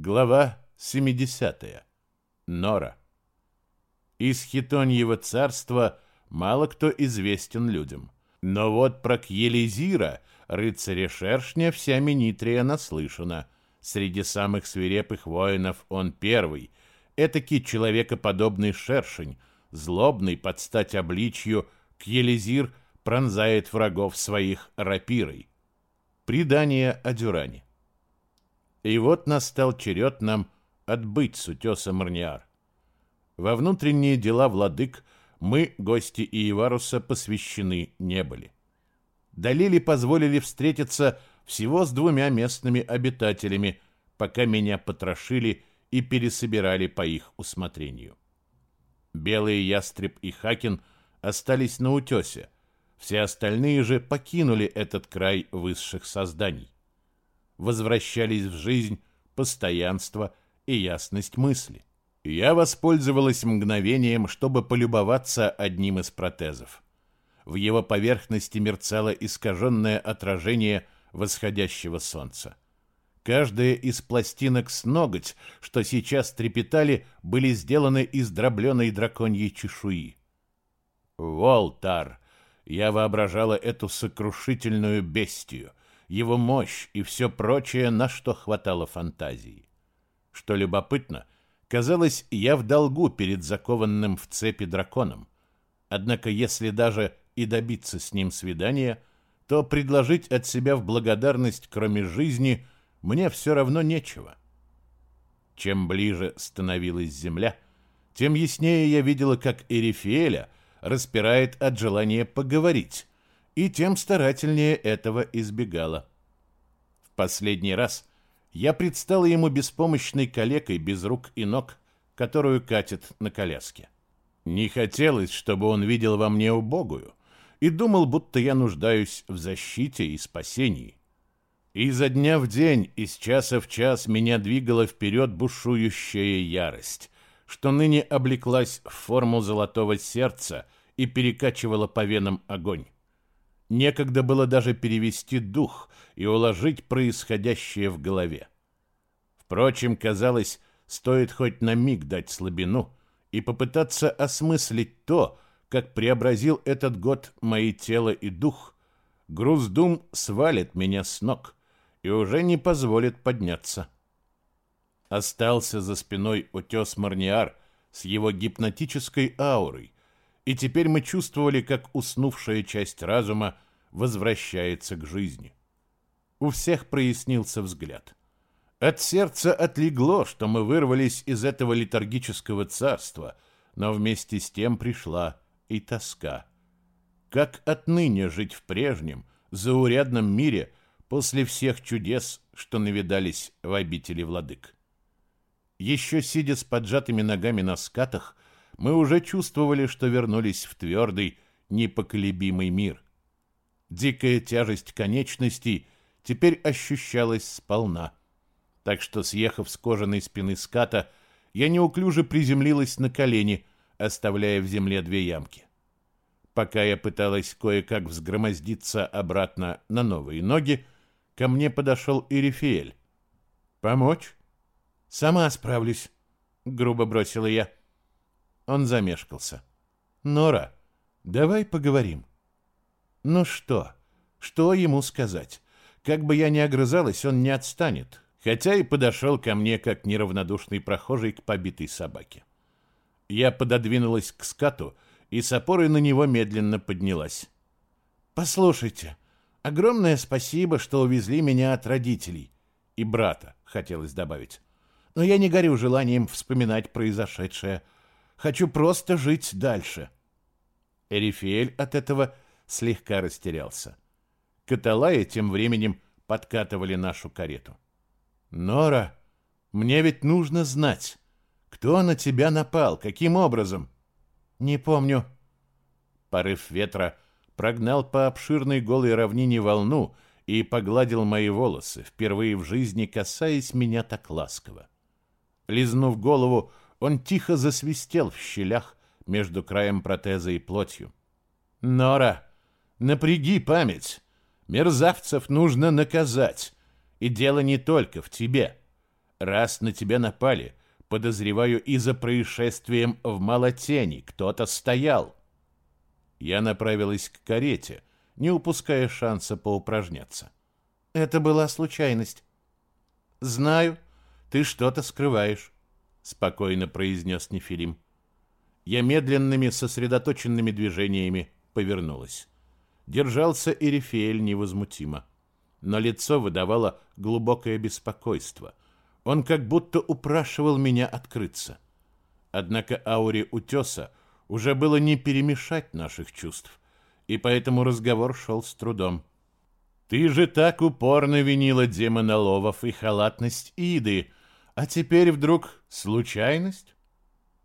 Глава 70. Нора. Из Хитоньего царства мало кто известен людям. Но вот про Кьелизира, рыцаря шершня, вся Минитрия наслышана. Среди самых свирепых воинов он первый. Этакий человекоподобный шершень, злобный под стать обличью, Кьелизир пронзает врагов своих рапирой. Предание о Дюране. И вот настал черед нам отбыть с утеса Марниар. Во внутренние дела владык мы, гости Иеваруса, посвящены не были. Далили позволили встретиться всего с двумя местными обитателями, пока меня потрошили и пересобирали по их усмотрению. Белый ястреб и Хакин остались на утесе, все остальные же покинули этот край высших созданий возвращались в жизнь постоянство и ясность мысли. Я воспользовалась мгновением, чтобы полюбоваться одним из протезов. В его поверхности мерцало искаженное отражение восходящего солнца. Каждая из пластинок с ноготь, что сейчас трепетали, были сделаны из дробленой драконьей чешуи. Волтар! Я воображала эту сокрушительную бестию, его мощь и все прочее, на что хватало фантазии. Что любопытно, казалось, я в долгу перед закованным в цепи драконом. Однако, если даже и добиться с ним свидания, то предложить от себя в благодарность, кроме жизни, мне все равно нечего. Чем ближе становилась земля, тем яснее я видела, как Эрифиэля распирает от желания поговорить, и тем старательнее этого избегала. В последний раз я предстала ему беспомощной калекой без рук и ног, которую катит на коляске. Не хотелось, чтобы он видел во мне убогую, и думал, будто я нуждаюсь в защите и спасении. И изо дня в день, из часа в час меня двигала вперед бушующая ярость, что ныне облеклась в форму золотого сердца и перекачивала по венам огонь. Некогда было даже перевести дух и уложить происходящее в голове. Впрочем, казалось, стоит хоть на миг дать слабину и попытаться осмыслить то, как преобразил этот год мои тело и дух, груз дум свалит меня с ног и уже не позволит подняться. Остался за спиной утес Марниар с его гипнотической аурой, и теперь мы чувствовали, как уснувшая часть разума возвращается к жизни. У всех прояснился взгляд. От сердца отлегло, что мы вырвались из этого летаргического царства, но вместе с тем пришла и тоска. Как отныне жить в прежнем, заурядном мире после всех чудес, что навидались в обители владык? Еще сидя с поджатыми ногами на скатах, мы уже чувствовали, что вернулись в твердый, непоколебимый мир. Дикая тяжесть конечностей теперь ощущалась сполна. Так что, съехав с кожаной спины ската, я неуклюже приземлилась на колени, оставляя в земле две ямки. Пока я пыталась кое-как взгромоздиться обратно на новые ноги, ко мне подошел Ирифиэль. «Помочь?» «Сама справлюсь», — грубо бросила я. Он замешкался. «Нора, давай поговорим». «Ну что? Что ему сказать? Как бы я ни огрызалась, он не отстанет, хотя и подошел ко мне, как неравнодушный прохожий к побитой собаке. Я пододвинулась к скату и с опорой на него медленно поднялась. «Послушайте, огромное спасибо, что увезли меня от родителей. И брата, хотелось добавить. Но я не горю желанием вспоминать произошедшее. Хочу просто жить дальше. Эрифиэль от этого слегка растерялся. Каталая тем временем подкатывали нашу карету. «Нора, мне ведь нужно знать, кто на тебя напал, каким образом?» «Не помню». Порыв ветра прогнал по обширной голой равнине волну и погладил мои волосы, впервые в жизни касаясь меня так ласково. Лизнув голову, он тихо засвистел в щелях между краем протеза и плотью. «Нора, напряги память. Мерзавцев нужно наказать. И дело не только в тебе. Раз на тебя напали, подозреваю, и за происшествием в Малотени кто-то стоял. Я направилась к карете, не упуская шанса поупражняться. Это была случайность. Знаю, ты что-то скрываешь, спокойно произнес Нефилим. Я медленными, сосредоточенными движениями повернулась. Держался Эрифеэль невозмутимо, но лицо выдавало глубокое беспокойство. Он как будто упрашивал меня открыться. Однако ауре утеса уже было не перемешать наших чувств, и поэтому разговор шел с трудом. Ты же так упорно винила демона Ловов и халатность Иды, а теперь вдруг случайность?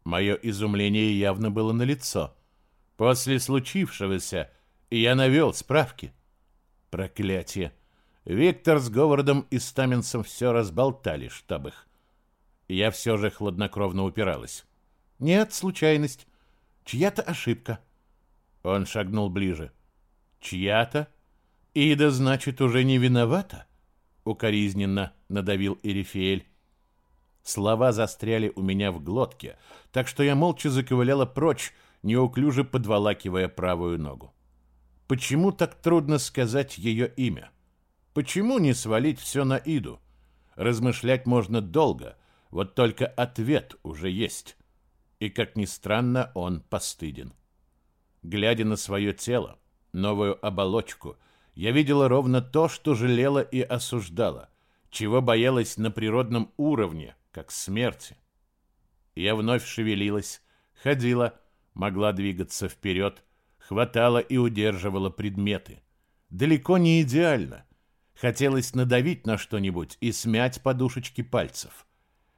Мое изумление явно было налицо. После случившегося я навел справки. Проклятие! Виктор с Говардом и Стаменсом все разболтали, чтоб их. Я все же хладнокровно упиралась. Нет, случайность. Чья-то ошибка. Он шагнул ближе. Чья-то? Ида, значит, уже не виновата? Укоризненно надавил Эрифеэль. Слова застряли у меня в глотке, так что я молча заковыляла прочь, неуклюже подволакивая правую ногу. Почему так трудно сказать ее имя? Почему не свалить все на Иду? Размышлять можно долго, вот только ответ уже есть. И, как ни странно, он постыден. Глядя на свое тело, новую оболочку, я видела ровно то, что жалела и осуждала, чего боялась на природном уровне, как смерти. Я вновь шевелилась, ходила, могла двигаться вперед, хватала и удерживала предметы. Далеко не идеально. Хотелось надавить на что-нибудь и смять подушечки пальцев.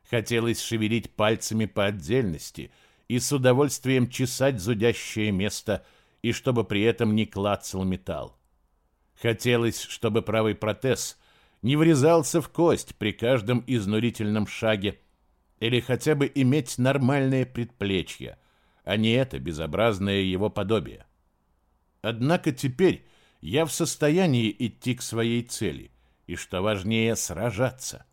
Хотелось шевелить пальцами по отдельности и с удовольствием чесать зудящее место, и чтобы при этом не клацал металл. Хотелось, чтобы правый протез не врезался в кость при каждом изнурительном шаге или хотя бы иметь нормальное предплечье, а не это безобразное его подобие. Однако теперь я в состоянии идти к своей цели и, что важнее, сражаться.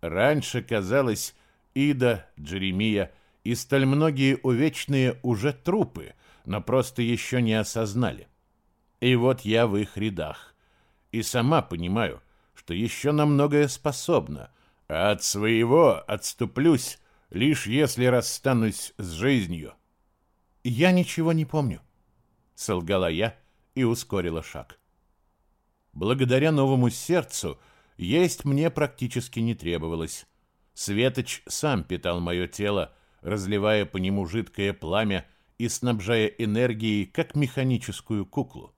Раньше казалось, Ида, Джеремия и столь многие увечные уже трупы, но просто еще не осознали. И вот я в их рядах. И сама понимаю, что еще на многое способна, а от своего отступлюсь, лишь если расстанусь с жизнью. Я ничего не помню, солгала я и ускорила шаг. Благодаря новому сердцу есть мне практически не требовалось. Светоч сам питал мое тело, разливая по нему жидкое пламя и снабжая энергией, как механическую куклу.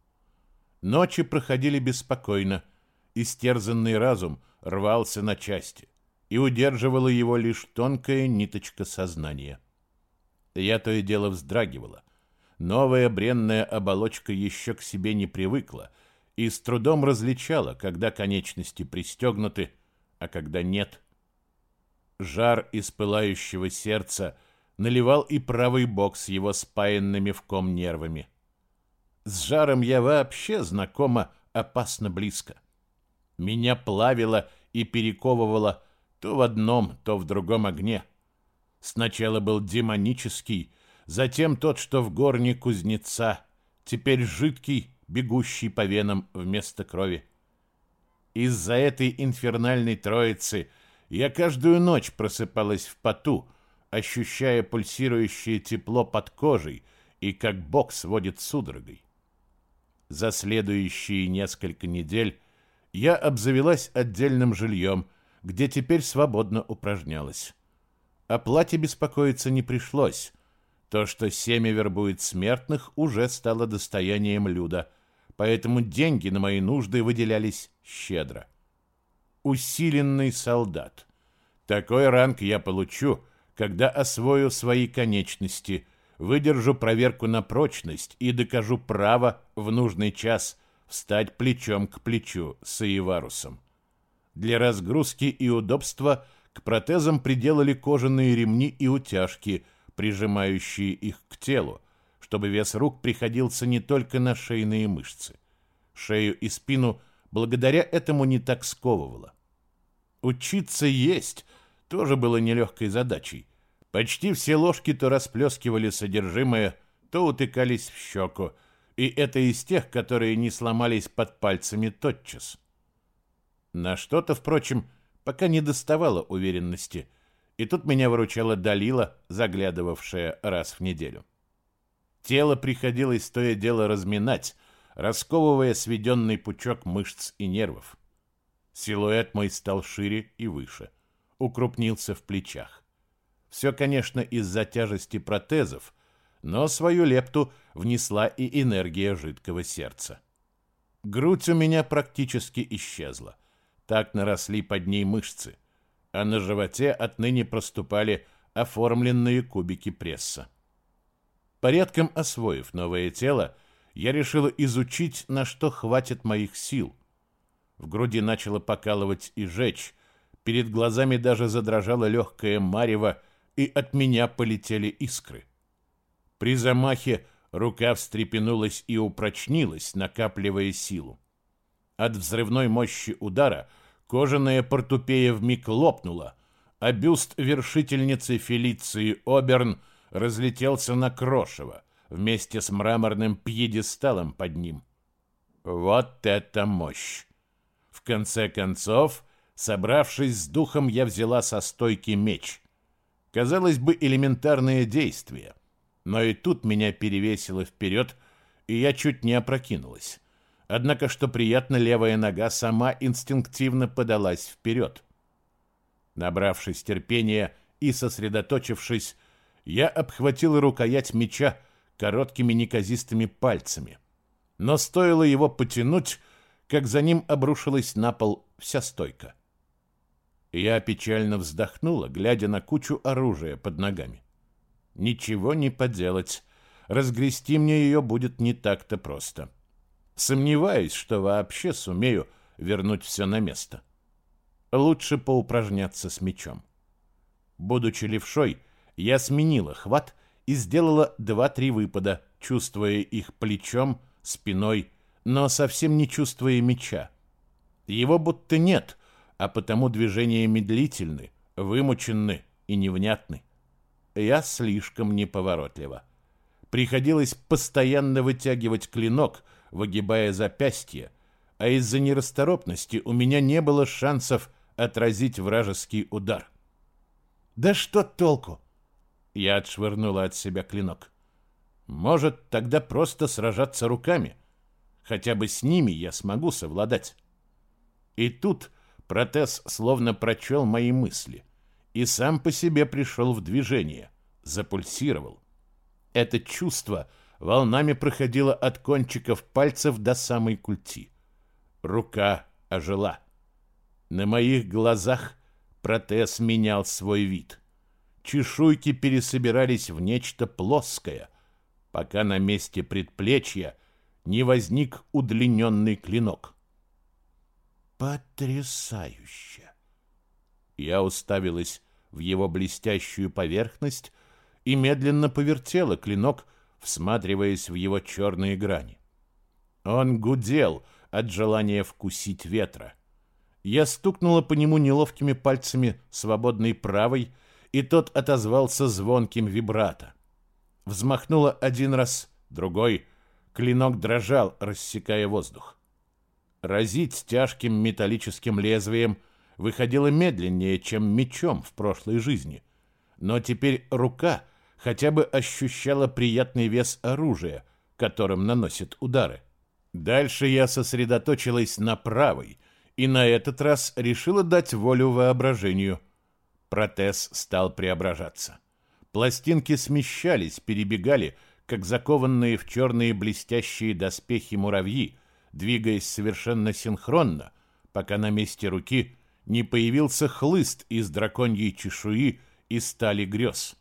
Ночи проходили беспокойно, истерзанный разум рвался на части, и удерживала его лишь тонкая ниточка сознания. Я то и дело вздрагивала. Новая бренная оболочка еще к себе не привыкла и с трудом различала, когда конечности пристегнуты, а когда нет. Жар из пылающего сердца наливал и правый бок с его спаянными в ком нервами. С жаром я вообще знакома опасно близко. Меня плавило и перековывало то в одном, то в другом огне. Сначала был демонический, затем тот, что в горне кузнеца, теперь жидкий, бегущий по венам вместо крови. Из-за этой инфернальной троицы я каждую ночь просыпалась в поту, ощущая пульсирующее тепло под кожей и как бок сводит судорогой. За следующие несколько недель я обзавелась отдельным жильем, где теперь свободно упражнялась. О плате беспокоиться не пришлось. То, что семя вербует смертных, уже стало достоянием Люда, поэтому деньги на мои нужды выделялись щедро. Усиленный солдат. Такой ранг я получу, когда освою свои конечности, выдержу проверку на прочность и докажу право в нужный час встать плечом к плечу с Иеварусом. Для разгрузки и удобства к протезам приделали кожаные ремни и утяжки, прижимающие их к телу, чтобы вес рук приходился не только на шейные мышцы. Шею и спину благодаря этому не так сковывало. Учиться есть тоже было нелегкой задачей. Почти все ложки то расплескивали содержимое, то утыкались в щеку, и это из тех, которые не сломались под пальцами тотчас. На что-то, впрочем, пока не доставало уверенности, и тут меня выручала Далила, заглядывавшая раз в неделю. Тело приходилось то и дело разминать, расковывая сведенный пучок мышц и нервов. Силуэт мой стал шире и выше, укрупнился в плечах. Все, конечно, из-за тяжести протезов, но свою лепту внесла и энергия жидкого сердца. Грудь у меня практически исчезла. Так наросли под ней мышцы, а на животе отныне проступали оформленные кубики пресса. Порядком освоив новое тело, я решила изучить, на что хватит моих сил. В груди начало покалывать и жечь, перед глазами даже задрожало легкое марево, и от меня полетели искры. При замахе рука встрепенулась и упрочнилась, накапливая силу. От взрывной мощи удара кожаная портупея вмиг лопнула, а бюст вершительницы Фелиции Оберн разлетелся на крошево, вместе с мраморным пьедесталом под ним. Вот это мощь! В конце концов, собравшись с духом, я взяла со стойки меч. Казалось бы, элементарное действие, но и тут меня перевесило вперед, и я чуть не опрокинулась. Однако, что приятно, левая нога сама инстинктивно подалась вперед. Набравшись терпения и сосредоточившись, я обхватила рукоять меча, короткими неказистыми пальцами. Но стоило его потянуть, как за ним обрушилась на пол вся стойка. Я печально вздохнула, глядя на кучу оружия под ногами. Ничего не поделать. Разгрести мне ее будет не так-то просто. Сомневаюсь, что вообще сумею вернуть все на место. Лучше поупражняться с мечом. Будучи левшой, я сменила хват и сделала два-три выпада, чувствуя их плечом, спиной, но совсем не чувствуя меча. Его будто нет, а потому движения медлительны, вымученны и невнятны. Я слишком неповоротлива. Приходилось постоянно вытягивать клинок, выгибая запястье, а из-за нерасторопности у меня не было шансов отразить вражеский удар. «Да что толку? Я отшвырнула от себя клинок. Может, тогда просто сражаться руками. Хотя бы с ними я смогу совладать. И тут протез словно прочел мои мысли и сам по себе пришел в движение, запульсировал. Это чувство волнами проходило от кончиков пальцев до самой культи. Рука ожила. На моих глазах протез менял свой вид — чешуйки пересобирались в нечто плоское, пока на месте предплечья не возник удлиненный клинок. Потрясающе! Я уставилась в его блестящую поверхность и медленно повертела клинок, всматриваясь в его черные грани. Он гудел от желания вкусить ветра. Я стукнула по нему неловкими пальцами свободной правой, и тот отозвался звонким вибрато. Взмахнула один раз, другой. Клинок дрожал, рассекая воздух. Разить тяжким металлическим лезвием выходило медленнее, чем мечом в прошлой жизни. Но теперь рука хотя бы ощущала приятный вес оружия, которым наносит удары. Дальше я сосредоточилась на правой и на этот раз решила дать волю воображению – Протез стал преображаться. Пластинки смещались, перебегали, как закованные в черные блестящие доспехи муравьи, двигаясь совершенно синхронно, пока на месте руки не появился хлыст из драконьей чешуи и стали грез.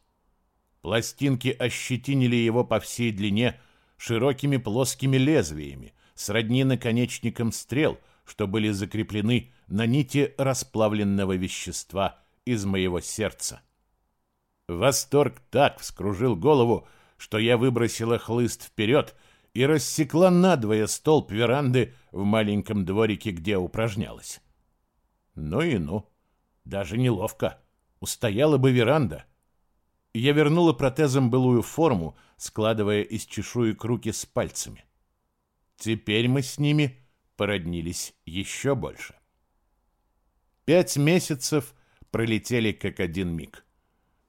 Пластинки ощетинили его по всей длине широкими плоскими лезвиями, сродни наконечникам стрел, что были закреплены на нити расплавленного вещества – из моего сердца. Восторг так вскружил голову, что я выбросила хлыст вперед и рассекла надвое столб веранды в маленьком дворике, где упражнялась. Ну и ну, даже неловко. Устояла бы веранда. Я вернула протезом былую форму, складывая из чешуек руки с пальцами. Теперь мы с ними породнились еще больше. Пять месяцев пролетели как один миг.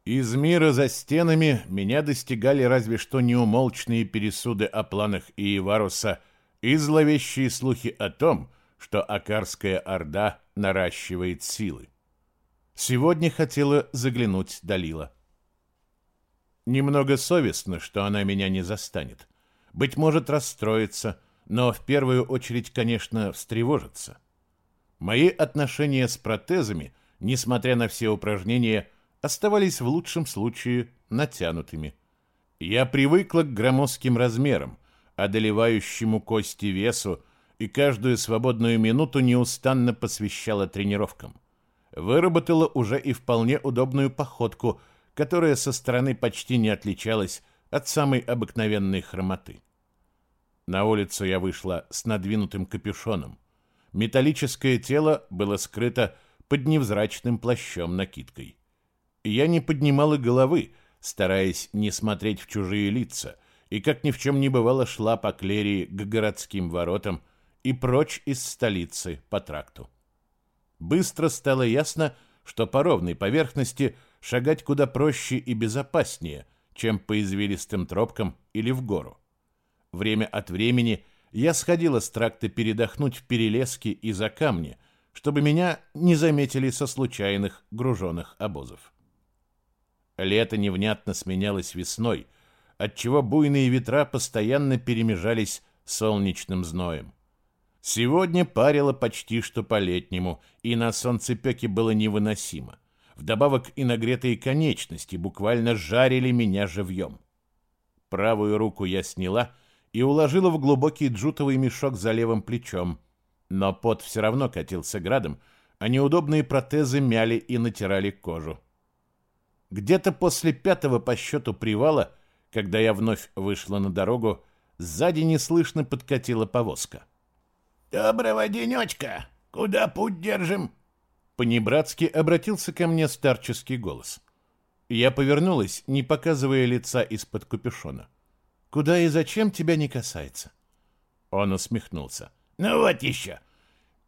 Из мира за стенами меня достигали разве что неумолчные пересуды о планах Иеваруса и зловещие слухи о том, что Акарская Орда наращивает силы. Сегодня хотела заглянуть Далила. Немного совестно, что она меня не застанет. Быть может, расстроится, но в первую очередь, конечно, встревожится. Мои отношения с протезами, несмотря на все упражнения, оставались в лучшем случае натянутыми. Я привыкла к громоздким размерам, одолевающему кости весу, и каждую свободную минуту неустанно посвящала тренировкам. Выработала уже и вполне удобную походку, которая со стороны почти не отличалась от самой обыкновенной хромоты. На улицу я вышла с надвинутым капюшоном. Металлическое тело было скрыто под невзрачным плащом-накидкой. Я не поднимала головы, стараясь не смотреть в чужие лица, и, как ни в чем не бывало, шла по Клерии к городским воротам и прочь из столицы по тракту. Быстро стало ясно, что по ровной поверхности шагать куда проще и безопаснее, чем по извилистым тропкам или в гору. Время от времени я сходила с тракта передохнуть в перелеске и за камни, чтобы меня не заметили со случайных груженных обозов. Лето невнятно сменялось весной, отчего буйные ветра постоянно перемежались солнечным зноем. Сегодня парило почти что по-летнему, и на солнцепеке было невыносимо. Вдобавок и нагретые конечности буквально жарили меня живьем. Правую руку я сняла и уложила в глубокий джутовый мешок за левым плечом, но пот все равно катился градом, а неудобные протезы мяли и натирали кожу. Где-то после пятого по счету привала, когда я вновь вышла на дорогу, сзади неслышно подкатила повозка. «Доброго денечка! Куда путь держим?» Понебратски обратился ко мне старческий голос. Я повернулась, не показывая лица из-под капюшона. «Куда и зачем тебя не касается?» Он усмехнулся. «Ну вот еще!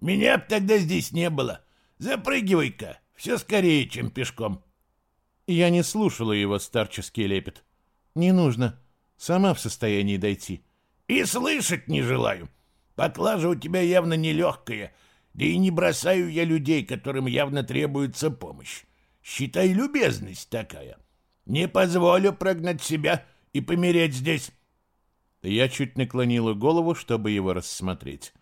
Меня б тогда здесь не было. Запрыгивай-ка, все скорее, чем пешком». Я не слушала его старческий лепет. «Не нужно. Сама в состоянии дойти». «И слышать не желаю. Поклажа у тебя явно нелегкая, да и не бросаю я людей, которым явно требуется помощь. Считай, любезность такая. Не позволю прогнать себя и помереть здесь». Я чуть наклонила голову, чтобы его рассмотреть.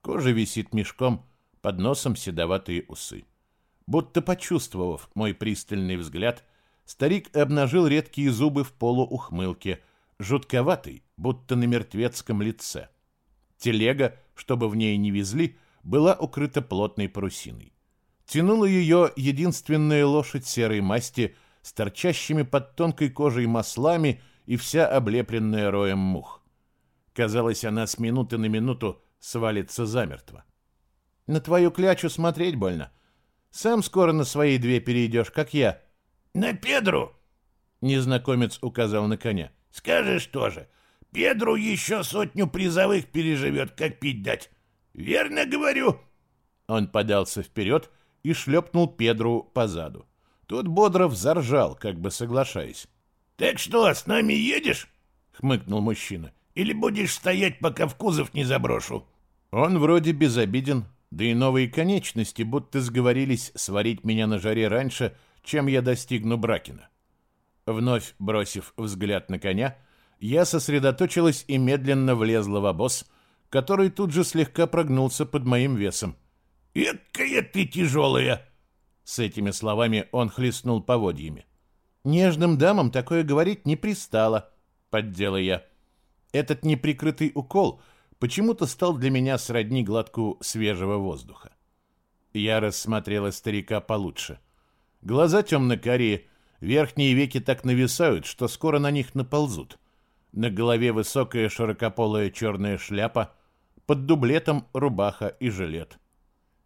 Кожа висит мешком, под носом седоватые усы. Будто почувствовав мой пристальный взгляд, Старик обнажил редкие зубы в полуухмылке, жутковатый, будто на мертвецком лице. Телега, чтобы в ней не везли, была укрыта плотной парусиной. Тянула ее единственная лошадь серой масти с торчащими под тонкой кожей маслами и вся облепленная роем мух. Казалось, она с минуты на минуту свалится замертво. «На твою клячу смотреть больно. Сам скоро на свои две перейдешь, как я», «На Педру!» Незнакомец указал на коня. «Скажешь тоже. Педру еще сотню призовых переживет, как пить дать. Верно говорю?» Он подался вперед и шлепнул Педру по заду. Тот бодро взоржал, как бы соглашаясь. «Так что, с нами едешь?» — хмыкнул мужчина. «Или будешь стоять, пока в кузов не заброшу?» Он вроде безобиден, да и новые конечности будто сговорились сварить меня на жаре раньше, чем я достигну Бракина. Вновь бросив взгляд на коня, я сосредоточилась и медленно влезла в обоз, который тут же слегка прогнулся под моим весом. «Экая ты тяжелая!» С этими словами он хлестнул поводьями. «Нежным дамам такое говорить не пристало», — поддела я. Этот неприкрытый укол почему-то стал для меня сродни глотку свежего воздуха. Я рассмотрела старика получше. Глаза темно-карие, верхние веки так нависают, что скоро на них наползут. На голове высокая широкополая черная шляпа, под дублетом рубаха и жилет.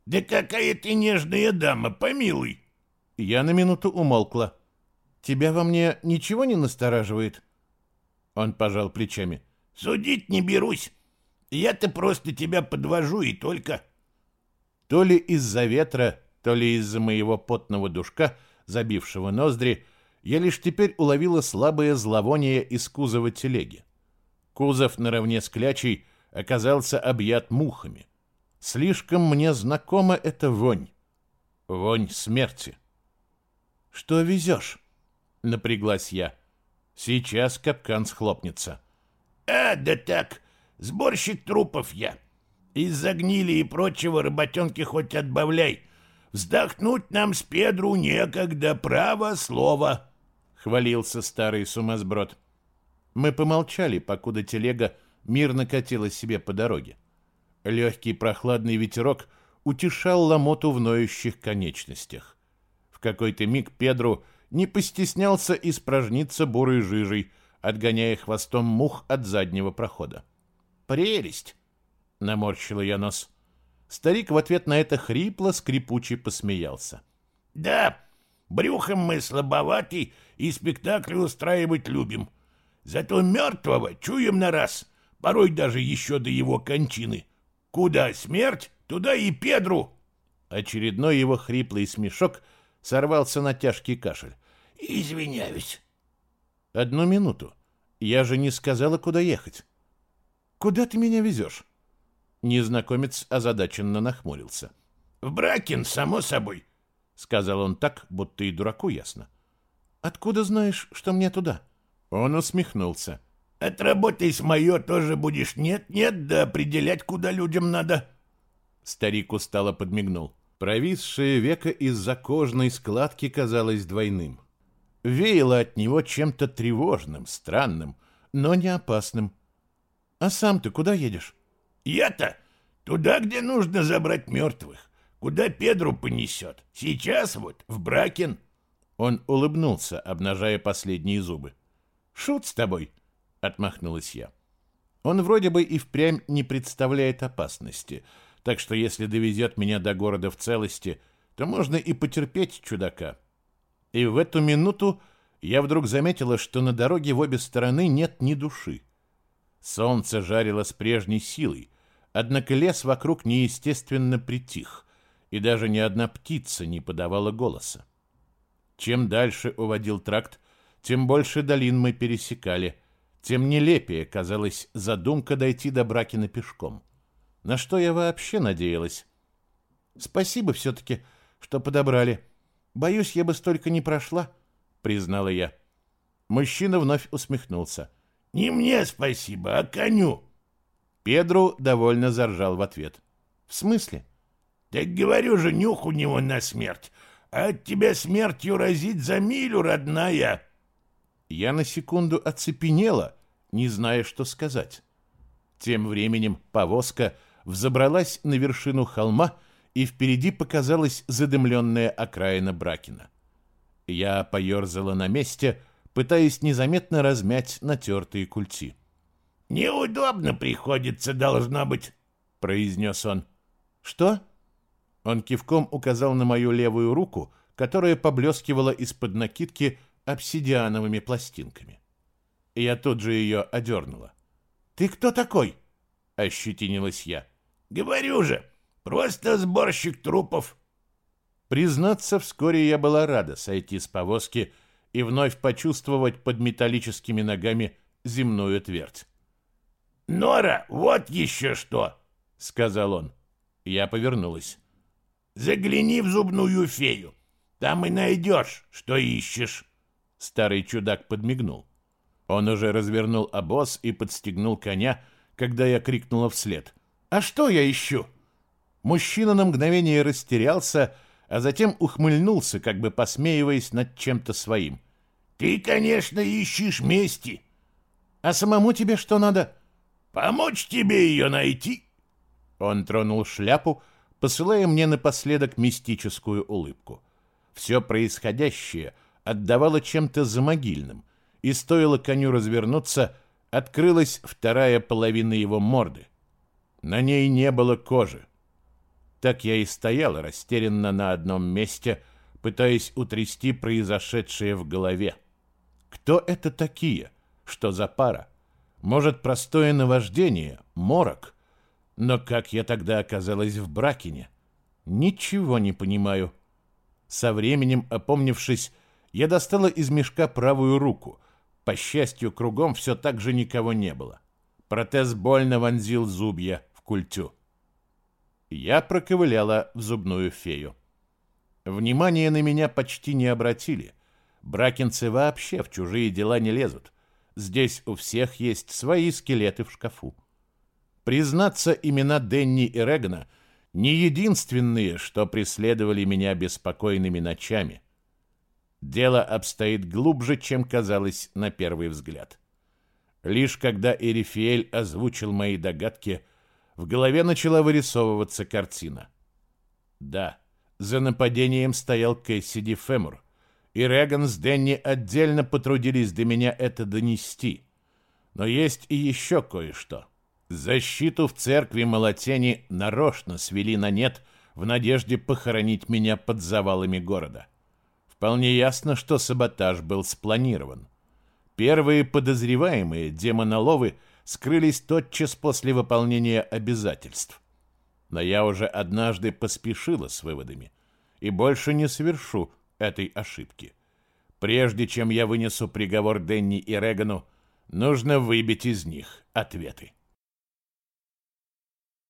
«Да какая ты нежная дама, помилуй!» Я на минуту умолкла. «Тебя во мне ничего не настораживает?» Он пожал плечами. «Судить не берусь. Я-то просто тебя подвожу и только...» То ли из-за ветра, то ли из-за моего потного душка, забившего ноздри, я лишь теперь уловила слабое зловоние из кузова телеги. Кузов наравне с клячей оказался объят мухами. Слишком мне знакома эта вонь. Вонь смерти. «Что везешь?» — напряглась я. «Сейчас капкан схлопнется». «А, да так, сборщик трупов я. Из-за гнили и прочего работенки хоть отбавляй. Вздохнуть нам с Педру некогда, право слово», — хвалился старый сумасброд. Мы помолчали, покуда телега мирно катилась себе по дороге. Легкий прохладный ветерок утешал ломоту в ноющих конечностях. В какой-то миг Педру не постеснялся испражниться бурой жижей, отгоняя хвостом мух от заднего прохода. «Прелесть!» — наморщила я нос. Старик в ответ на это хрипло, скрипуче посмеялся. «Да, брюхом мы слабоваты и спектакли устраивать любим. Зато мертвого чуем на раз, порой даже еще до его кончины. Куда смерть, туда и Педру!» Очередной его хриплый смешок сорвался на тяжкий кашель. «Извиняюсь». «Одну минуту. Я же не сказала, куда ехать». «Куда ты меня везешь?» Незнакомец озадаченно нахмурился. «В Бракин, само собой», — сказал он так, будто и дураку ясно. «Откуда знаешь, что мне туда?» Он усмехнулся. «Отработай с мое, тоже будешь нет-нет, да определять, куда людям надо». Старик устало подмигнул. Провисшее веко из-за кожной складки казалось двойным. Веяло от него чем-то тревожным, странным, но не опасным. «А сам ты куда едешь?» «Я-то туда, где нужно забрать мертвых, куда Педру понесет. Сейчас вот, в Бракин». Он улыбнулся, обнажая последние зубы. «Шут с тобой!» — отмахнулась я. «Он вроде бы и впрямь не представляет опасности, так что если довезет меня до города в целости, то можно и потерпеть чудака». И в эту минуту я вдруг заметила, что на дороге в обе стороны нет ни души. Солнце жарило с прежней силой, однако лес вокруг неестественно притих, и даже ни одна птица не подавала голоса. Чем дальше уводил тракт, тем больше долин мы пересекали, тем нелепее казалась задумка дойти до Бракина пешком. На что я вообще надеялась? Спасибо все-таки, что подобрали. Боюсь, я бы столько не прошла, признала я. Мужчина вновь усмехнулся. Не мне спасибо, а коню. Педру довольно заржал в ответ. В смысле? Так говорю же, нюх у него на смерть. От тебя смертью разить за милю, родная. Я на секунду оцепенела, не зная, что сказать. Тем временем повозка взобралась на вершину холма, и впереди показалась задымленная окраина Бракина. Я поерзала на месте, пытаясь незаметно размять натертые культи. «Неудобно приходится, должно быть», — произнес он. «Что?» Он кивком указал на мою левую руку, которая поблескивала из-под накидки обсидиановыми пластинками. Я тут же ее одернула. «Ты кто такой?» — ощетинилась я. «Говорю же, просто сборщик трупов». Признаться, вскоре я была рада сойти с повозки и вновь почувствовать под металлическими ногами земную твердь. «Нора, вот еще что!» — сказал он. Я повернулась. «Загляни в зубную фею. Там и найдешь, что ищешь». Старый чудак подмигнул. Он уже развернул обоз и подстегнул коня, когда я крикнула вслед. «А что я ищу?» Мужчина на мгновение растерялся, а затем ухмыльнулся, как бы посмеиваясь над чем-то своим. «Ты, конечно, ищешь мести». «А самому тебе что надо?» «Помочь тебе ее найти». Он тронул шляпу, посылая мне напоследок мистическую улыбку. Все происходящее — отдавало чем-то замогильным, и стоило коню развернуться, открылась вторая половина его морды. На ней не было кожи. Так я и стояла растерянно на одном месте, пытаясь утрясти произошедшее в голове. Кто это такие? Что за пара? Может, простое наваждение, морок? Но как я тогда оказалась в Бракине? Ничего не понимаю. Со временем, опомнившись, я достала из мешка правую руку. По счастью, кругом все так же никого не было. Протез больно вонзил зубья в культю. Я проковыляла в зубную фею. Внимание на меня почти не обратили. Бракинцы вообще в чужие дела не лезут. Здесь у всех есть свои скелеты в шкафу. Признаться, имена Денни и Регана не единственные, что преследовали меня беспокойными ночами. Дело обстоит глубже, чем казалось на первый взгляд. Лишь когда Эрифиэль озвучил мои догадки, в голове начала вырисовываться картина. Да, за нападением стоял Кэссиди Фемур, и Реган с Денни отдельно потрудились до меня это донести. Но есть и еще кое-что. Защиту в церкви Молотени нарочно свели на нет в надежде похоронить меня под завалами города. Вполне ясно, что саботаж был спланирован. Первые подозреваемые демоноловы скрылись тотчас после выполнения обязательств. Но я уже однажды поспешила с выводами и больше не совершу этой ошибки. Прежде чем я вынесу приговор Денни и Регану, нужно выбить из них ответы.